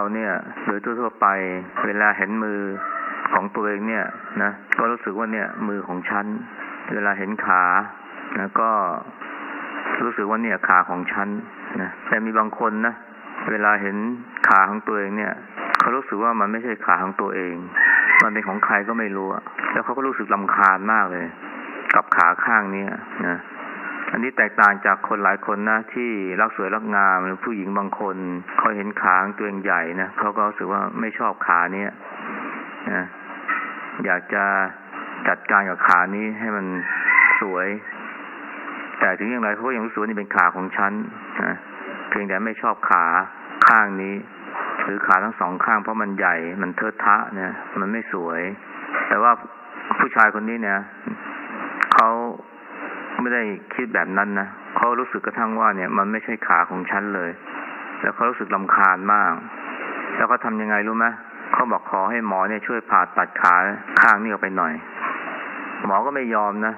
เราเนี่ยโดยทั่วไป เวลาเห็นมือของตัวเองเนี่ยนะก็รู้สึกว่าเนี่ยมือของฉัน เวลาเห็นขานะก็รู้สึกว่าเนี่ยขาของฉันนะแต่มีบางคนนะเวลาเห็นขาของตัวเองเนี่ยเขารู้สึกว่ามันไม่ใช่ขาของตัวเอง มันเป็นของใครก็ไม่รู้แล้วเขาก็รู้สึกลำคาญมากเลย กับขาข้างนี้นะ อันนี้แตกต่างจากคนหลายคนนะที่รักสวยรักงามหรือผู้หญิงบางคนเขาเห็นขาตัวเองใหญ่นะเขาก็รู้สึกว่าไม่ชอบขาเนี้ยนะอยากจะจัดการกับขานี้ให้มันสวย แต่ถึงอย่างไรเขาก็ยังรู้สึกว่านี่เป็นขาของฉันนะเพียงแต่ไม่ชอบขาข้างนี้ หรือขาทั้งสองข้างเพราะมันใหญ่มันเทอะทะเนี่ยมันไม่สวย แต่ว่าผู้ชายคนนี้เนี่ย ไม่ได้คิดแบบนั้นนะเขารู้สึกกระทั่งว่าเนี่ย มันไม่ใช่ขาของฉันเลย แล้วเขารู้สึกลำคาญมาก แล้วเขาทำยังไงรู้ไหมเขาบอกขอให้หมอเนี่ยช่วยผ่าตัดขาข้างนี้ออกไปหน่อย หมอก็ไม่ยอมนะ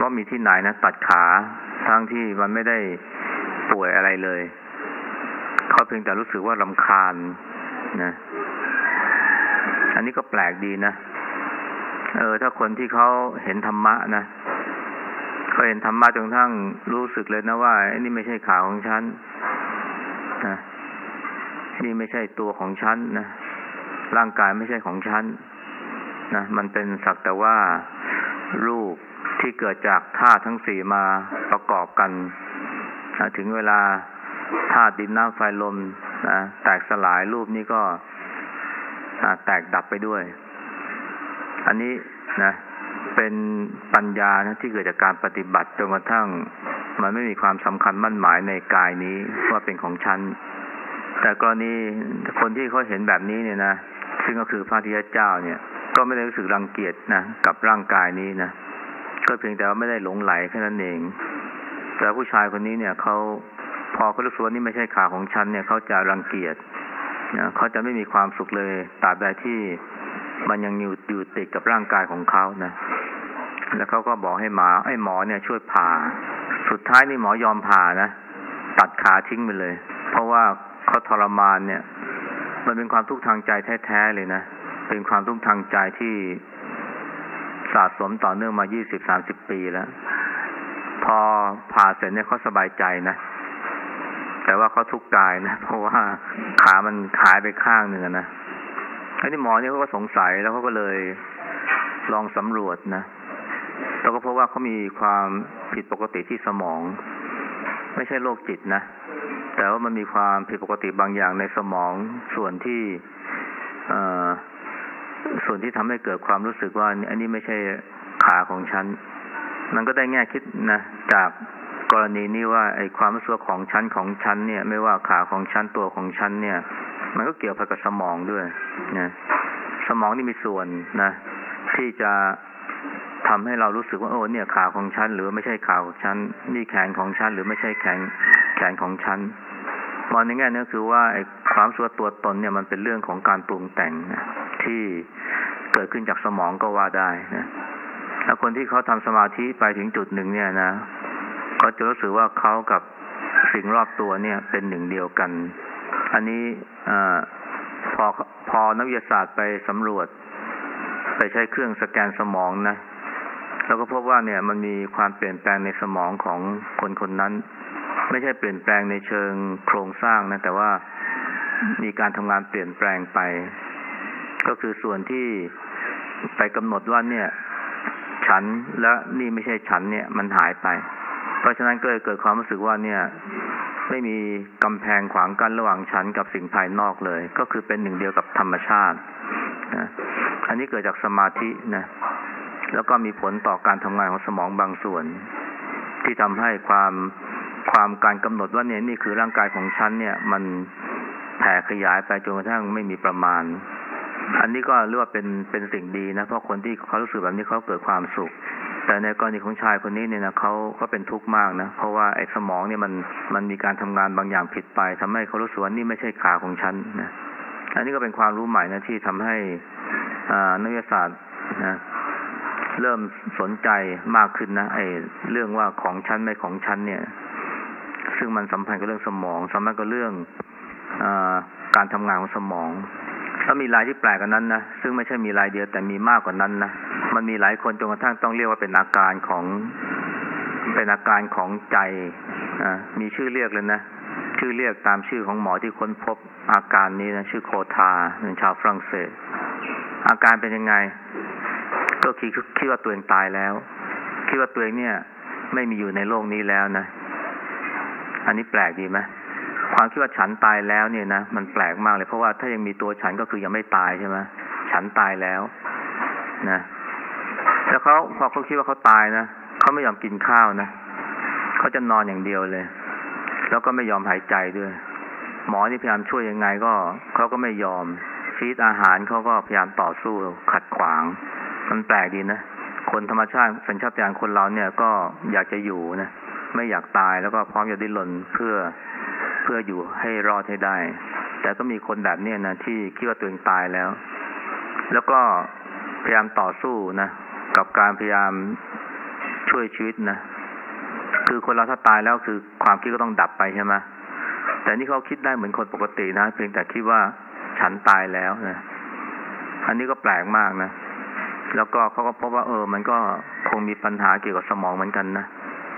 ว่ามีที่ไหนนะตัดขาทั้งที่มันไม่ได้ป่วยอะไรเลยเขาเพียงแต่รู้สึกว่าลำคาญนะ อันนี้ก็แปลกดีนะ เออ ถ้าคนที่เขาเห็นธรรมะนะ เขาเห็นธรรมะจนทั้งรู้สึกเลยนะว่านี่ไม่ใช่ขาของฉันนะนี่ไม่ใช่ตัวของฉันนะร่างกายไม่ใช่ของฉันนะมันเป็นสักแต่ว่ารูปที่เกิดจากธาตุทั้งสี่มาประกอบกันนะถึงเวลาธาตุดินน้ำไฟลมนะแตกสลายรูปนี้ก็แตกดับไปด้วย อันนี้นะ เป็นปัญญานะที่เกิดจากการปฏิบัติจนกระทั่ง มันไม่มีความสำคัญมั่นหมายในกายนี้ว่าเป็นของฉัน แต่กรณีคนที่เขาเห็นแบบนี้เนี่ยนะซึ่งก็คือพระทิยเจ้าเนี่ย ก็ไม่ได้รู้สึกรังเกียจนะกับร่างกายนี้นะก็เพียงแต่ว่าไม่ได้หลงไหลแค่นั้นเอง แต่ผู้ชายคนนี้เนี่ยเขาพอเขารู้สึกว่านี่ไม่ใช่ขาของฉันเนี่ยเขาจะรังเกียจนะเขาจะไม่มีความสุขเลยตราบใดที่มันยังอยู่อยู่ติดกับร่างกายของเขานะ แล้วเขาก็บอกให้หมอไอ้หมอเนี่ยช่วยผ่า สุดท้ายนี่หมอยอมผ่านะ ตัดขาทิ้งไปเลย เพราะว่าเขาทรมานเนี่ย มันเป็นความทุกข์ทางใจแท้ๆเลยนะ เป็นความทุกข์ทางใจที่สะสมต่อเนื่องมายี่สิบสามสิบปีแล้ว พอผ่าเสร็จเนี่ยเขาสบายใจนะ แต่ว่าเขาทุกข์กายนะ เพราะว่าขามันขายไปข้างหนึ่งนะไอันนี้หมอเนี่ยเขาก็สงสัยแล้วเขาก็เลยลองสำรวจนะ แล้วก็พบว่าเขามีความผิดปกติที่สมอง ไม่ใช่โรคจิตนะ แต่ว่ามันมีความผิดปกติบางอย่างในสมองส่วนที่เอส่วนที่ทำให้เกิดความรู้สึกว่า อันนี้ไม่ใช่ขาของฉัน มันก็ได้แง่คิดนะ จากกรณีนี้ว่าไอ้ความรู้สึกของฉันของฉันเนี่ย ไม่ว่าขาของฉันตัวของฉันเนี่ย มันก็เกี่ยวพันกับสมองด้วยนะสมองนี่มีส่วนนะ ที่จะ ทำให้เรารู้สึกว่าโอ้เนี่ยขาของฉันหรือไม่ใช่ขาของฉันนี่แขนของฉันหรือไม่ใช่แขนแขนของฉันมองในแง่นี้คือว่าไอ้ความส่วตัวตนเนี่ยมันเป็นเรื่องของการปรุงแต่งนะที่เกิดขึ้นจากสมองก็ว่าได้นะถ้าคนที่เขาทำสมาธิไปถึงจุดหนึ่งเนี่ยนะเขาจะรู้สึกว่าเขากับสิ่งรอบตัวเนี่ย เป็นหนึ่งเดียวกัน อันนี้อพอพอนักวิทยาศาสตร์ไปสำรวจ ไปใช้เครื่องสแกนสมองนะ แล้วก็พบว่าเนี่ยมันมีความเปลี่ยนแปลงในสมองของคนคนนั้น ไม่ใช่เปลี่ยนแปลงในเชิงโครงสร้างนะแต่ว่ามีการทำงานเปลี่ยนแปลงไป ก็คือส่วนที่ไปกำหนดว่าเนี่ย ฉันและนี่ไม่ใช่ฉันเนี่ยมันหายไป เพราะฉะนั้นก็เลยเกิดความรู้สึกว่าเนี่ย ไม่มีกำแพงขวางกั้นระหว่างฉันกับสิ่งภายนอกเลย ก็คือเป็นหนึ่งเดียวกับธรรมชาตินะอันนี้เกิดจากสมาธินะ แล้วก็มีผลต่อการทำงานของสมองบางส่วน ที่ทำให้ความความการกำหนดว่าเนี่ยนี่คือร่างกายของฉันเนี่ย มันแผ่ขยายไปจนกระทั่งไม่มีประมาณ อันนี้ก็เรียกว่าเป็นเป็นสิ่งดีนะเพราะคนที่เขารู้สึกแบบนี้เขาเกิดความสุข แต่ในกรณีของชายคนนี้เนี่ยนะเขาเขาเป็นทุกข์มากนะเพราะว่าไอ้สมองเนี่ยมันมันมีการทำงานบางอย่างผิดไปทำให้เขารู้สึกว่านี่ไม่ใช่ขาของฉันนะอันนี้ก็เป็นความรู้ใหม่นะที่ทำให้อ่านักวิทยาศาสตร์นะ เริ่มสนใจมากขึ้นนะไอ้เรื่องว่าของฉันไม่ของฉันเนี่ย ซึ่งมันสัมพันธ์กับเรื่องสมองสัมพันธ์กับเรื่องการทำงานของสมองแล้วมีรายที่แปลกกันนั้นนะซึ่งไม่ใช่มีรายเดียวแต่มีมากกว่านั้นนะมันมีหลายคนจนกระทั่งต้องเรียกว่าเป็นอาการของเป็นอาการของใจอมีชื่อเรียกเลยนะ ชื่อเรียกตามชื่อของหมอที่ค้นพบอาการนี้นะ ชื่อโคทาเป็นชาวฝรั่งเศส อาการเป็นยังไง ก็คิดคิดว่าตัวเองตายแล้ว คิดว่าตัวเองเนี่ย ไม่มีอยู่ในโลกนี้แล้วนะ อันนี้แปลกดีไหมความคิดว่าฉันตายแล้วเนี่ยนะมันแปลกมากเลย เพราะว่าถ้ายังมีตัวฉันก็คือยังไม่ตายใช่ไหมฉันตายแล้ว นะแล้วเขาพอเขาคิดว่าเขาตายนะเขาไม่ยอมกินข้าวนะเขาจะนอนอย่างเดียวเลย แล้วก็ไม่ยอมหายใจด้วย หมอที่พยายามช่วยยังไงก็เขาก็ไม่ยอมฟีดอาหารเขาก็พยายามต่อสู้ขัดขวาง มันแปลกดีนะ คนธรรมชาติสัญชาตญาณคนเราเนี่ยก็อยากจะอยู่นะ ไม่อยากตายแล้วก็พร้อมจะดิ้นรนเพื่อเพื่ออยู่ให้รอดให้ได้ แต่ก็มีคนแบบเนี้ยนะที่คิดว่าตัวเองตายแล้ว แล้วก็พยายามต่อสู้นะกับการพยายามช่วยชีวิตนะ คือคนเราถ้าตายแล้วคือความคิดก็ต้องดับไปใช่ไหมแต่นี่เขาคิดได้เหมือนคนปกตินะ เพียงแต่คิดว่าฉันตายแล้วนะ อันนี้ก็แปลกมากนะ แล้วก็เขาก็พบว่าเออ มันก็คงมีปัญหาเกี่ยวกับสมองเหมือนกันนะ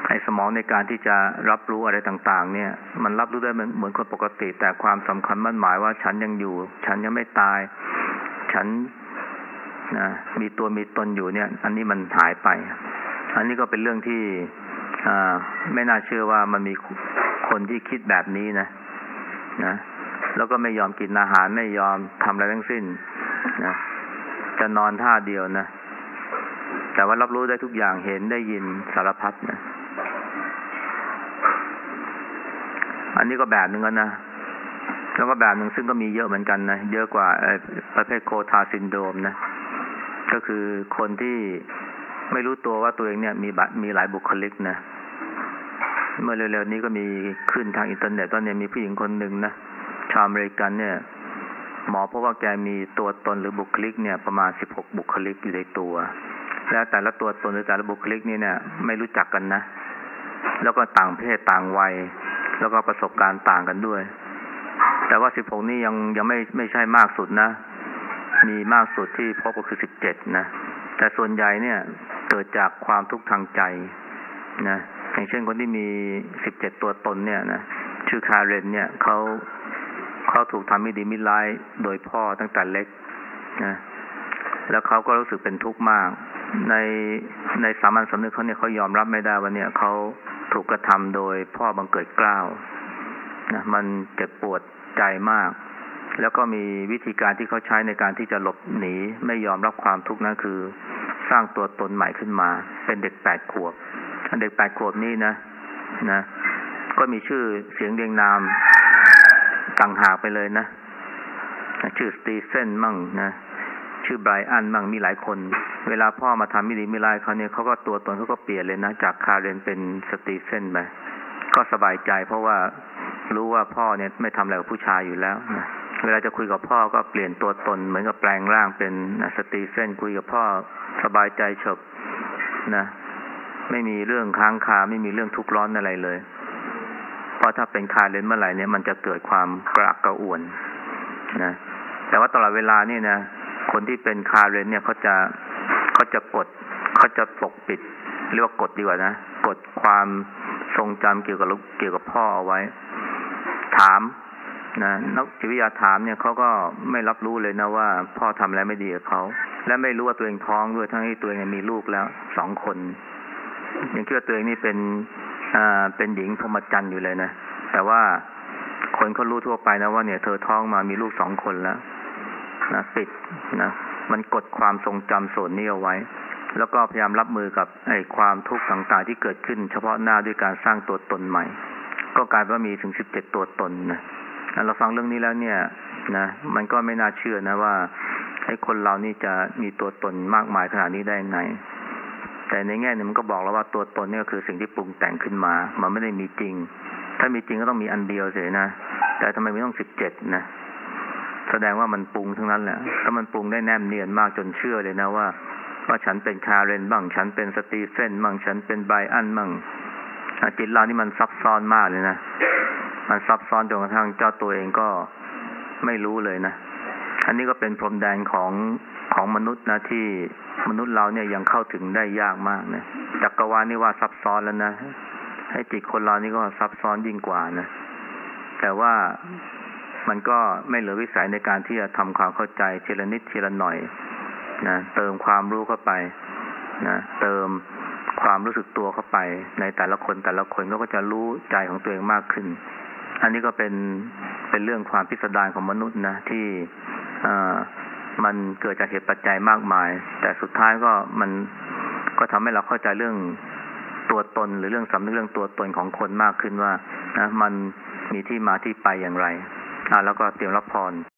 ไอ้สมองในการที่จะรับรู้อะไรต่าง ๆ เนี่ย มันรับรู้ได้เหมือนเหมือนคนปกติ แต่ความสำคัญมั่นหมายว่าฉันยังอยู่ ฉันยังไม่ตาย ฉันนะมีตัวมีตนอยู่เนี่ย อันนี้มันหายไป อันนี้ก็เป็นเรื่องที่อ่าไม่น่าเชื่อว่ามันมีคนที่คิดแบบนี้นะนะ แล้วก็ไม่ยอมกินอาหารไม่ยอมทำอะไรทั้งสิ้นนะ จะนอนท่าเดียวนะ แต่ว่ารับรู้ได้ทุกอย่างเห็นได้ยินสารพัดนะ อันนี้ก็แบบหนึ่งกันนะแล้วก็แบบหนึ่งซึ่งก็มีเยอะเหมือนกันนะ เยอะกว่าประเภท Cotard syndrome นะ ก็คือคนที่ไม่รู้ตัวว่าตัวเองเนี่ย มีมีหลายบุคลิกนะ เมื่อเร็วๆนี้ก็มีขึ้นทางอินเทอร์เน็ตตอนนี้มีผู้หญิงคนหนึ่งนะ ชาวอเมริกันเนี่ย หมอเพราะว่าแกมีตัวตนหรือบุคลิกเนี่ยประมาณสิบหกบุคลิกอยู่ในตัว แล้วแต่ละตัวตนหรือแต่ละบุคลิกนี่เนี่ยไม่รู้จักกันนะ แล้วก็ต่างเพศต่างวัย แล้วก็ประสบการณ์ต่างกันด้วย แต่ว่าสิบหกนี่ยังยังไม่ไม่ใช่มากสุดนะ มีมากสุดที่พบก็คือสิบเจ็ดนะ แต่ส่วนใหญ่เนี่ยเกิดจากความทุกข์ทางใจนะอย่างเช่นคนที่มีสิบเจ็ดตัวตนเนี่ยนะชื่อคาเรนเนี่ยเขา เขาถูกทำไม่ดีไม่ร้ายโดยพ่อตั้งแต่เล็กนะแล้วเขาก็รู้สึกเป็นทุกข์มาก ในในสามัญสำนึกเขาเนี่ยเขายอมรับไม่ได้ว่าเนี่ยเขาถูกกระทำโดยพ่อบังเกิดกล้าวนะมันเจ็บปวดใจมาก แล้วก็มีวิธีการที่เขาใช้ในการที่จะหลบหนี ไม่ยอมรับความทุกข์นั้นคือ สร้างตัวตนใหม่ขึ้นมา เป็นเด็กแปดขวบเด็กแปดขวบนี่นะนะ ก็มีชื่อเสียงเรียงนาม ต่างหากไปเลยนะ ชื่อสตีเฟนมั่งนะ ชื่อไบรอันมั่งมีหลายคน เวลาพ่อมาทำมิดีมิร้ายเขาเนี่ยเขาก็ตัวตนเขาก็เปลี่ยนเลยนะ จากคาเรนเป็นสตีเฟนไปก็สบายใจ เพราะว่ารู้ว่าพ่อเนี่ยไม่ทำอะไรกับผู้ชายอยู่แล้วนะเวลาจะคุยกับพ่อก็เปลี่ยนตัวตน เหมือนกับแปลงร่างเป็นสตีเฟนคุยกับพ่อสบายใจเฉิบนะ ไม่มีเรื่องค้างคาไม่มีเรื่องทุกข์ร้อนอะไรเลย เพราะถ้าเป็นคาเรนเมื่อไหร่เนี่ยมันจะเกิดความกระอักกระอ่วนนะแต่ว่าตลอดเวลานี่นะคนที่เป็นคาเรนเนี่ยเขาจะเขาจะกดเขาจะปกปิดเรียกว่ากดดีกว่านะกดความทรงจำเกี่ยวกับลูกเกี่ยวกับพ่อเอาไว้ ถามนะนักจิตวิทยาถามเนี่ยเขาก็ไม่รับรู้เลยนะว่า พ่อทำอะไรไม่ดีกับเขาและไม่รู้ว่าตัวเองท้องด้วยทั้งที่ตัวเองมีลูกแล้วสองคนยังคิดว่าตัวเองนี่เป็น เป็นหญิงพรหมจรรย์อยู่เลยนะ แต่ว่าคนเขารู้ทั่วไปนะว่าเนี่ย เธอท้องมามีลูกสองคนแล้วนะปิดนะมันกดความทรงจำส่วนนี้เอาไว้ แล้วก็พยายามรับมือกับไอ้ความทุกข์ต่างๆที่เกิดขึ้น เฉพาะหน้าด้วยการสร้างตัวตนใหม่ ก็กลายว่ามีถึงสิบเจ็ดตัวตนนะเราฟังเรื่องนี้แล้วเนี่ยนะมันก็ไม่น่าเชื่อนะว่าไอ้คนเรานี่จะมีตัวตนมากมายขนาดนี้ได้ไง แต่ในแง่นึงมันก็บอกแล้วว่าตัวตนนี่ก็คือสิ่งที่ปรุงแต่งขึ้นมา มันไม่ได้มีจริง ถ้ามีจริงก็ต้องมีอันเดียวเสียนะ แต่ทำไมไม่ต้องสิบเจ็ดนะ แสดงว่ามันปรุงทั้งนั้นแหละ ถ้ามันปรุงได้แนบเนียนมากจนเชื่อเลยนะว่า ว่าฉันเป็นคาเรนบ้าง ฉันเป็นสตีเฟนบ้าง ฉันเป็นไบอันบ้างจิตเรานี่มันซับซ้อนมากเลยนะ มันซับซ้อนจนกระทั่งเจ้าตัวเองก็ไม่รู้เลยนะ อันนี้ก็เป็นพรมแดนของ ของมนุษย์นะที่มนุษย์เราเนี่ยยังเข้าถึงได้ยากมากนะจักรวาลนี่ว่าซับซ้อนแล้วนะให้จิตคนเรานี่ก็ซับซ้อนยิ่งกว่านะแต่ว่ามันก็ไม่เหลือวิสัยในการที่จะทำความเข้าใจทีละนิดทีละหน่อยนะเติมความรู้เข้าไปนะเติมความรู้สึกตัวเข้าไป ในแต่ละคนแต่ละคนก็จะรู้ใจของตัวเองมากขึ้น อันนี้ก็เป็นเป็นเรื่องความพิสดารของมนุษย์นะที่อ่า มันเกิดจากเหตุปัจจัยมากมาย แต่สุดท้ายก็มันก็ทำให้เราเข้าใจเรื่องตัวตนหรือเรื่องสำนึกเรื่องตัวตนของคนมากขึ้นว่านะมันมีที่มาที่ไปอย่างไรอ่าแล้วก็เตรียมรับพร